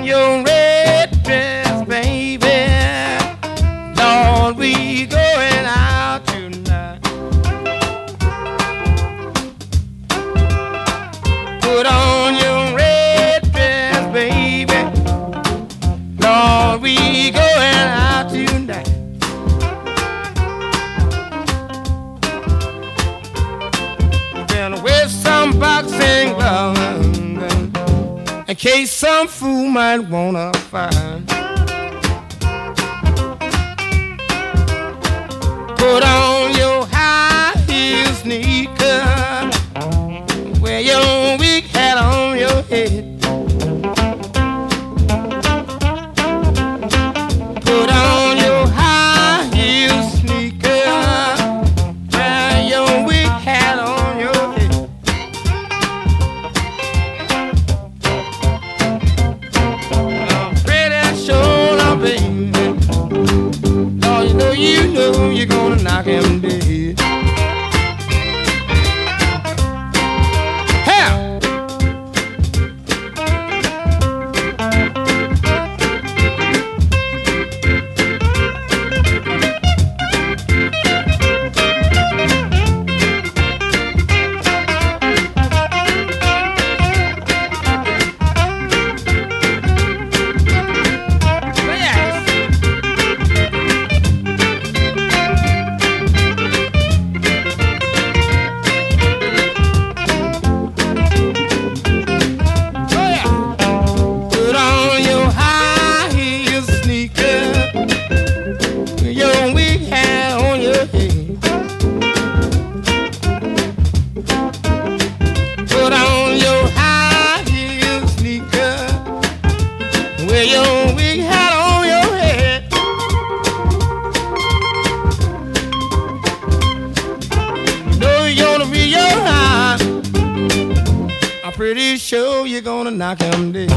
on your red dress, baby. Lord, we going out tonight. Put on your red dress, baby. Lord, we going out tonight. Been with some boxing gloves case some fool might wanna find. Put on your high heel sneaker, wear your wig hat on your head. Oh, you know, you know you're gonna knock him dead. Pretty sure you're gonna knock him dead.